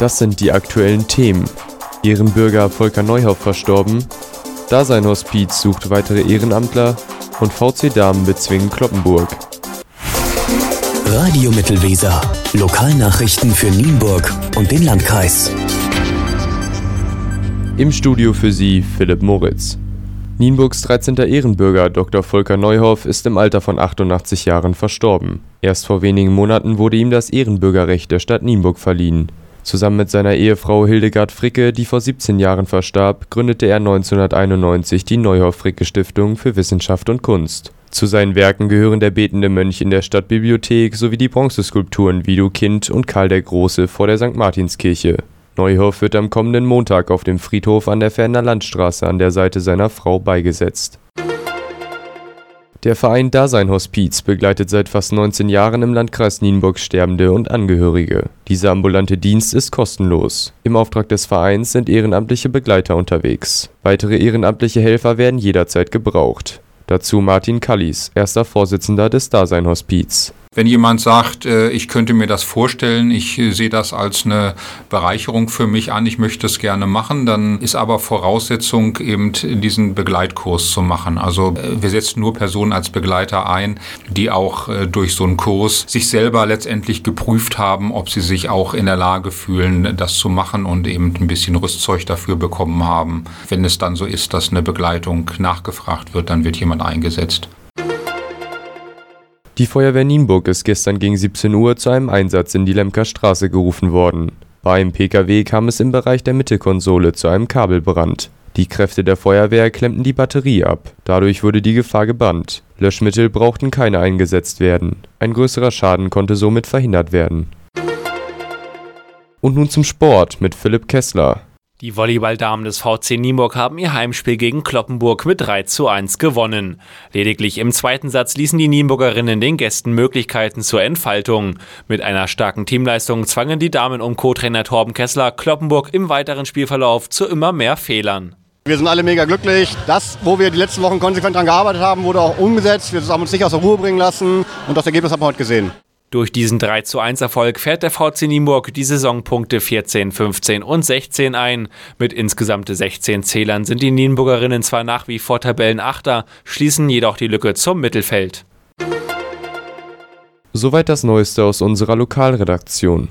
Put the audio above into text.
Das sind die aktuellen Themen. Ehrenbürger Volker Neuhoff verstorben, Daseinhospiz sucht weitere Ehrenamtler und VC Damen bezwingen Kloppenburg. Radio Mittelweser. Lokalnachrichten für Nienburg und den Landkreis. Im Studio für Sie Philipp Moritz. Nienburgs 13. Ehrenbürger Dr. Volker Neuhoff ist im Alter von 88 Jahren verstorben. Erst vor wenigen Monaten wurde ihm das Ehrenbürgerrecht der Stadt Nienburg verliehen. Zusammen mit seiner Ehefrau Hildegard Fricke, die vor 17 Jahren verstarb, gründete er 1991 die Neuhoff-Fricke-Stiftung für Wissenschaft und Kunst. Zu seinen Werken gehören der betende Mönch in der Stadtbibliothek sowie die Bronzeskulpturen Wido Kind und Karl der Große vor der St. Martinskirche. Neuhoff wird am kommenden Montag auf dem Friedhof an der Ferner Landstraße an der Seite seiner Frau beigesetzt. Der Verein Dasein Hospiz begleitet seit fast 19 Jahren im Landkreis Nienburg Sterbende und Angehörige. Dieser ambulante Dienst ist kostenlos. Im Auftrag des Vereins sind ehrenamtliche Begleiter unterwegs. Weitere ehrenamtliche Helfer werden jederzeit gebraucht. Dazu Martin Kallis, erster Vorsitzender des Dasein Hospiz wenn jemand sagt, äh, ich könnte mir das vorstellen, ich äh, sehe das als eine Bereicherung für mich an, ich möchte es gerne machen, dann ist aber Voraussetzung, eben diesen Begleitkurs zu machen. Also äh, wir setzen nur Personen als Begleiter ein, die auch durch so einen Kurs sich selber letztendlich geprüft haben, ob sie sich auch in der Lage fühlen, das zu machen und eben ein bisschen Rüstzeug dafür bekommen haben. Wenn es dann so ist, dass eine Begleitung nachgefragt wird, dann wird jemand eingesetzt. Die Feuerwehr Nienburg ist gestern gegen 17 Uhr zu einem Einsatz in die Lemker Straße gerufen worden. Bei einem Pkw kam es im Bereich der Mittelkonsole zu einem Kabelbrand. Die Kräfte der Feuerwehr klemmten die Batterie ab. Dadurch wurde die Gefahr gebannt. Löschmittel brauchten keine eingesetzt werden. Ein größerer Schaden konnte somit verhindert werden. Und nun zum Sport mit Philipp Kessler. Die Volleyballdamen des VC Nieburg haben ihr Heimspiel gegen Kloppenburg mit 3 zu 1 gewonnen. Lediglich im zweiten Satz ließen die Nieburgerinnen den Gästen Möglichkeiten zur Entfaltung. Mit einer starken Teamleistung zwangen die Damen um Co-Trainer Torben Kessler Kloppenburg im weiteren Spielverlauf zu immer mehr Fehlern. Wir sind alle mega glücklich. Das, wo wir die letzten Wochen konsequent daran gearbeitet haben, wurde auch umgesetzt. Wir haben uns nicht aus der Ruhe bringen lassen und das Ergebnis haben wir heute gesehen. Durch diesen 3 zu 1 Erfolg fährt der VC Nienburg die Saisonpunkte 14, 15 und 16 ein. Mit insgesamt 16 Zählern sind die Nienburgerinnen zwar nach wie vor Tabellenachter, schließen jedoch die Lücke zum Mittelfeld. Soweit das Neueste aus unserer Lokalredaktion.